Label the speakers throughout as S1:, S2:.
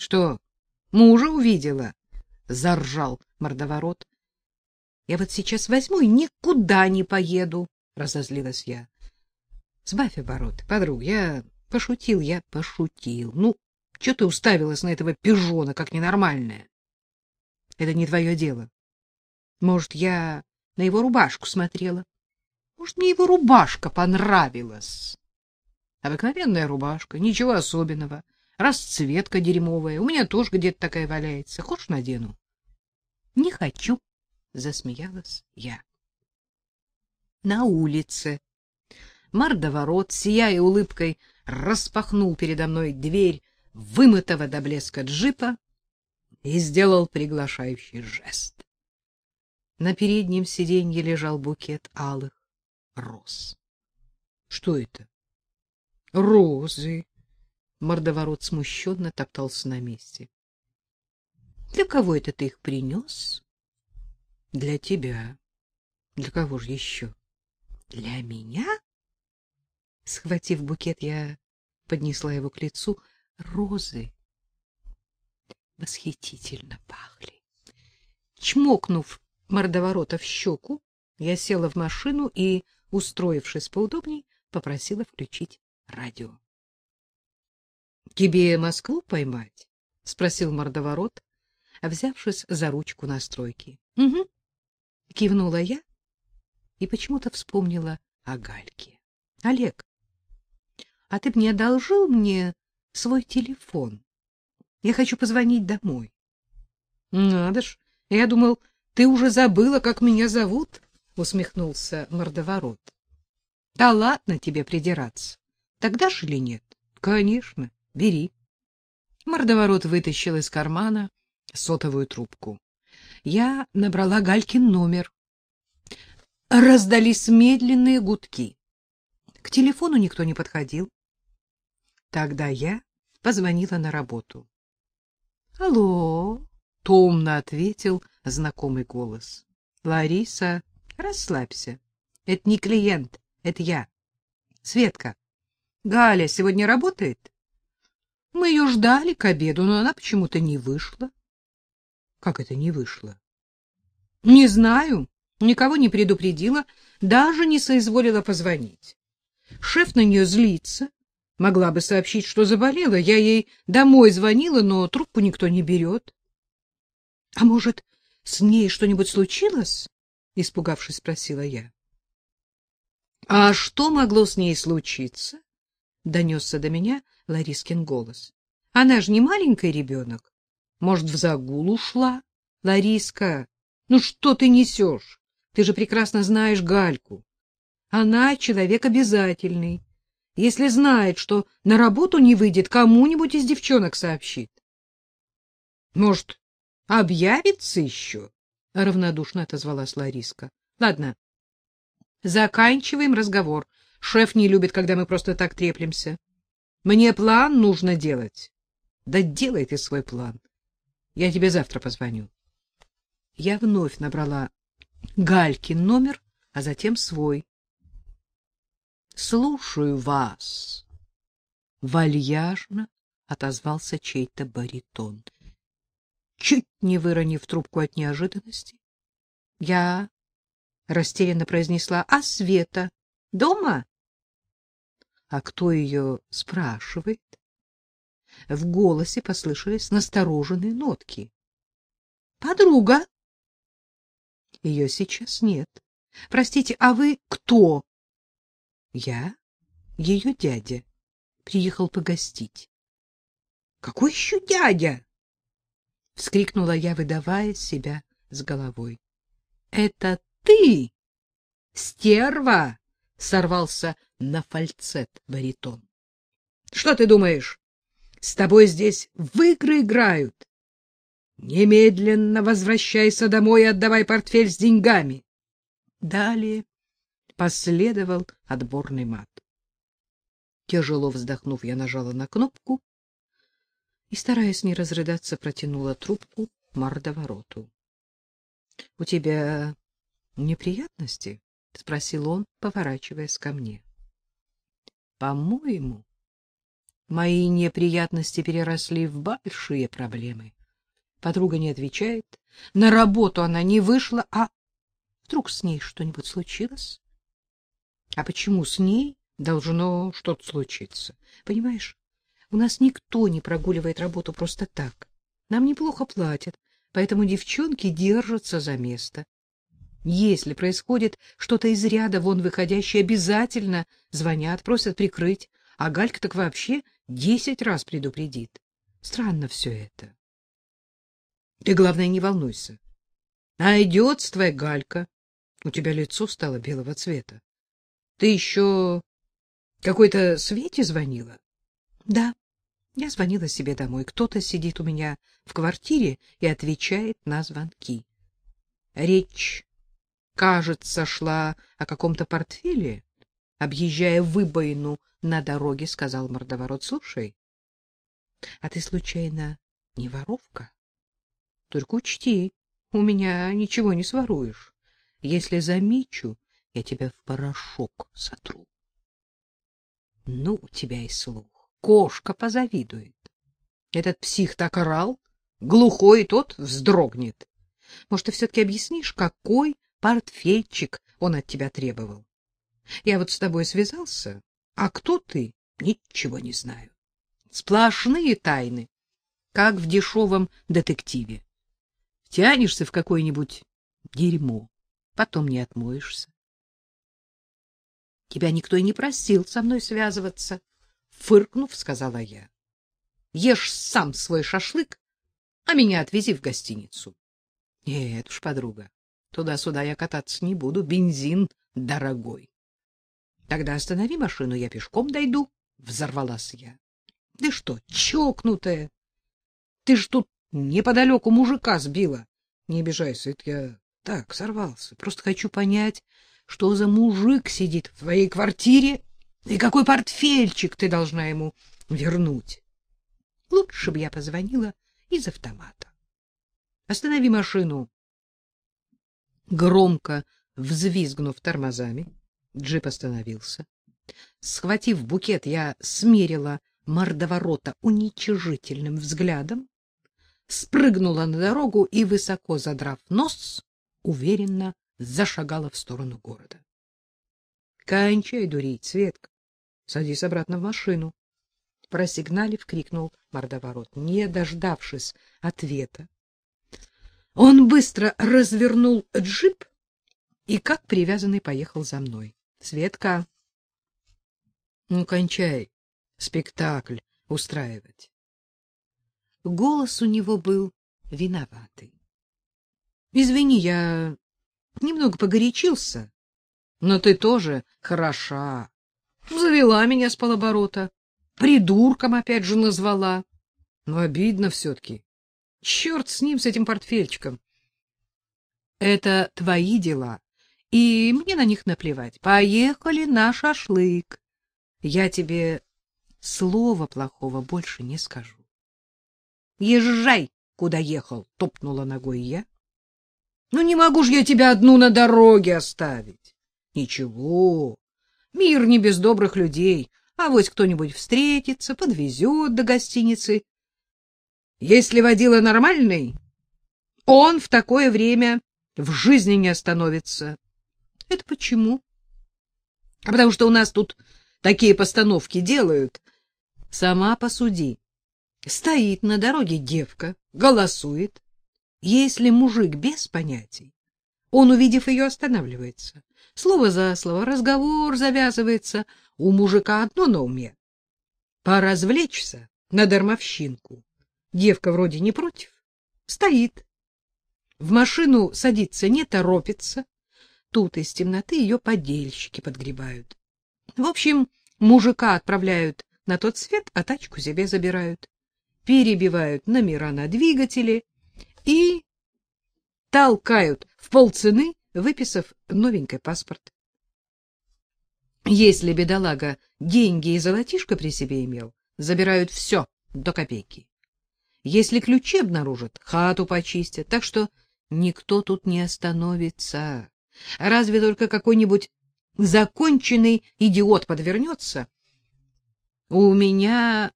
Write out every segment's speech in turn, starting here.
S1: Что, мужа увидела? заржал мордоворот. Я вот сейчас возьму и никуда не поеду, разозлилась я. Сбавь обороты, подруга, я пошутил, я пошутил. Ну, что ты уставилась на этого пижона, как ненормальная? Это не твое дело. Может, я на его рубашку смотрела? Может, мне его рубашка понравилась? Обыкновенная рубашка, ничего особенного. Расцветка дерьмовая. У меня тоже где-то такая валяется. Хочешь, надену? Не хочу, засмеялась я. На улице мордоворот, сияя улыбкой, распахнул передо мной дверь вымытого до блеска джипа и сделал приглашающий жест. На переднем сиденье лежал букет алых роз. Что это? Розы. Мордоворот смущенно топтался на месте. Для кого это ты их принес? Для тебя. Для кого же еще? Для меня? Схватив букет, я поднесла его к лицу. Розы восхитительно пахли. Чмокнув мордоворота в щеку, я села в машину и, устроившись поудобней, попросила включить радио. — Тебе Москву поймать? — спросил мордоворот, взявшись за ручку настройки. — Угу. — кивнула я и почему-то вспомнила о Гальке. — Олег, а ты бы не одолжил мне свой телефон? Я хочу позвонить домой. — Надо ж, я думал, ты уже забыла, как меня зовут, — усмехнулся мордоворот. — Да ладно тебе придираться. Тогда ж или нет? — Конечно, бери. Мордоворот вытащил из кармана сотовую трубку. Я набрала Галькин номер. Раздались медленные гудки. К телефону никто не подходил. Тогда я позвонила на работу. Алло, томно ответил знакомый голос. Лариса, расслабься. Это не клиент, это я. Светка. Галя сегодня работает? Мы ее ждали к обеду, но она почему-то не вышла. Как это не вышла? Не знаю, никого не предупредила, даже не соизволила позвонить. Шеф на нее злится, Могла бы сообщить, что заболела. Я ей домой звонила, но трубку никто не берет. — А может, с ней что-нибудь случилось? — испугавшись, спросила я. — А что могло с ней случиться? — донесся до меня Ларискин голос. — Она же не маленький ребенок. Может, в загул ушла? Лариска, ну что ты несешь? Ты же прекрасно знаешь Гальку. Она человек обязательный. Если знает, что на работу не выйдет, кому-нибудь из девчонок сообщит. — Может, объявится еще? — равнодушно отозвалась Лариска. — Ладно, заканчиваем разговор. Шеф не любит, когда мы просто так треплемся. Мне план нужно делать. Да делай ты свой план. Я тебе завтра позвоню. Я вновь набрала Галькин номер, а затем свой. Слушаю вас. Вальяжно отозвался чей-то баритон. Чуть не выронив трубку от неожиданности, я растерянно произнесла: "А Света дома?" А кто ее спрашивает? В голосе послышались настороженные нотки. Подруга. Ее сейчас нет. Простите, а вы кто? Я ее дядя. Приехал погостить. Какой еще дядя? вскрикнула я, выдавая себя с головой. Это ты? Стерва! сорвался на фальцет баритон. Что ты думаешь? С тобой здесь в игры играют. Немедленно возвращайся домой и отдавай портфель с деньгами. Далее последовал отборный мат. Тяжело вздохнув, я нажала на кнопку и, стараясь не разрыдаться, протянула трубку мордовороту. — У тебя неприятности? — спросил он, поворачиваясь ко мне. — По-моему, Мои неприятности переросли в большие проблемы. Подруга не отвечает. На работу она не вышла, а вдруг с ней что-нибудь случилось? А почему с ней должно что-то случиться? Понимаешь, у нас никто не прогуливает работу просто так. Нам неплохо платят, поэтому девчонки держатся за место. Если происходит что-то из ряда вон выходящее, обязательно звонят, просят прикрыть, а Галька так вообще десять раз предупредит. Странно все это. Ты, главное, не волнуйся. Найдется твоя Галька. У тебя лицо стало белого цвета. Ты еще какой-то Свете звонила? Да. Я звонила себе домой. Кто-то сидит у меня в квартире и отвечает на звонки. Речь, кажется, шла о каком-то портфеле. Объезжая выбоину на дороге, сказал мордоворот: "Слушай, а ты случайно не воровка? Только учти, у меня ничего не своруешь. Если замечу, я тебя в порошок сотру". Ну, у тебя и слух кошка позавидует. Этот псих так орал, глухой тот вздрогнет. Может, ты все-таки объяснишь, какой портфельчик он от тебя требовал? Я вот с тобой связался, а кто ты, ничего не знаю. Сплошные тайны, как в дешевом детективе. Тянешься в какое-нибудь дерьмо, потом не отмоешься. Тебя никто и не просил со мной связываться фыркнув, сказала я. Ешь сам свой шашлык, а меня отвези в гостиницу. Нет уж, подруга, туда-сюда я кататься не буду, бензин дорогой. Тогда останови машину, я пешком дойду, взорвалась я. Ты что, чокнутая? Ты ж тут неподалеку мужика сбила. Не обижайся, это я так сорвался. Просто хочу понять, что за мужик сидит в твоей квартире и какой портфельчик ты должна ему вернуть? Лучше бы я позвонила из автомата. Останови машину. Громко взвизгнув тормозами, джип остановился. Схватив букет, я смерила мордоворота уничижительным взглядом, спрыгнула на дорогу и, высоко задрав нос, уверенно зашагала в сторону города. — Кончай дурить, Светка. Садись обратно в машину. Просигналив, крикнул мордоворот, не дождавшись ответа. Он быстро развернул джип и, как привязанный, поехал за мной. Светка, ну, кончай спектакль устраивать. Голос у него был виноватый. Извини, я немного погорячился, но ты тоже хороша. Завела меня с полоборота. Придурком опять же назвала. Но обидно все-таки. Черт с ним, с этим портфельчиком. Это твои дела, и мне на них наплевать. Поехали на шашлык. Я тебе слова плохого больше не скажу. Езжай, куда ехал, топнула ногой я. Ну не могу ж я тебя одну на дороге оставить. Ничего, Мир не без добрых людей, а вот кто-нибудь встретится, подвезет до гостиницы. Если водила нормальный, он в такое время в жизни не остановится. Это почему? А потому что у нас тут такие постановки делают. Сама посуди. Стоит на дороге девка, голосует. Если мужик без понятий, он, увидев ее, останавливается. Слово за слово, разговор завязывается. У мужика одно на уме — поразвлечься на дармовщинку. Девка вроде не против, стоит. В машину садиться не торопится. Тут из темноты ее подельщики подгребают. В общем, мужика отправляют на тот свет, а тачку себе забирают. Перебивают номера на двигателе и толкают в полцены выписав новенький паспорт. Если бедолага деньги и золотишко при себе имел, забирают все до копейки. Если ключи обнаружат, хату почистят, так что никто тут не остановится. Разве только какой-нибудь законченный идиот подвернется. У меня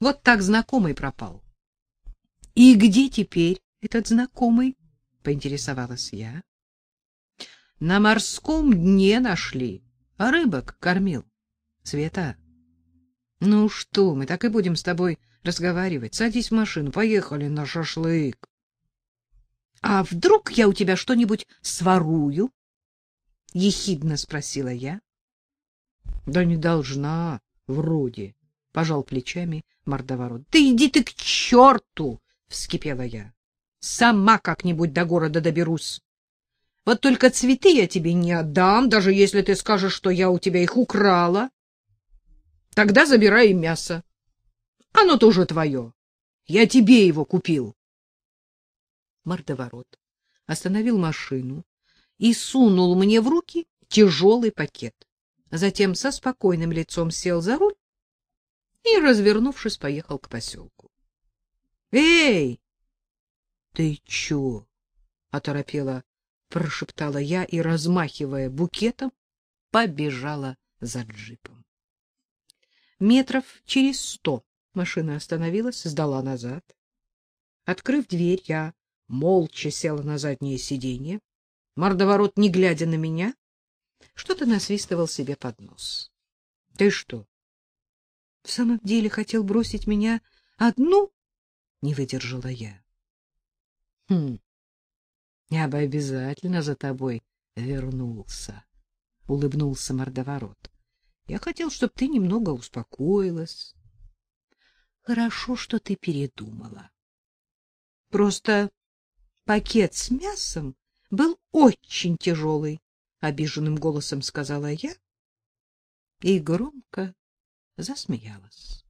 S1: Вот так знакомый пропал. — И где теперь этот знакомый? — поинтересовалась я. — На морском дне нашли, рыбок кормил. Света, ну что, мы так и будем с тобой разговаривать. Садись в машину, поехали на шашлык. — А вдруг я у тебя что-нибудь сворую? — ехидно спросила я. — Да не должна, вроде, — пожал плечами мордоворот. — Да иди ты к черту! — вскипела я. — Сама как-нибудь до города доберусь. Вот только цветы я тебе не отдам, даже если ты скажешь, что я у тебя их украла. Тогда забирай мясо. Оно тоже твое. Я тебе его купил. Мордоворот остановил машину и сунул мне в руки тяжелый пакет. Затем со спокойным лицом сел за руль и, развернувшись, поехал к поселку. — Эй! — Ты чё? — оторопела, прошептала я и, размахивая букетом, побежала за джипом. Метров через сто машина остановилась, сдала назад. Открыв дверь, я молча села на заднее сиденье. Мордоворот, не глядя на меня, что-то насвистывал себе под нос. — Ты что, в самом деле хотел бросить меня одну? — не выдержала я. — Хм, я бы обязательно за тобой вернулся, — улыбнулся мордоворот. Я хотел, чтобы ты немного успокоилась. Хорошо, что ты передумала. Просто пакет с мясом был очень тяжелый, — обиженным голосом сказала я и громко засмеялась.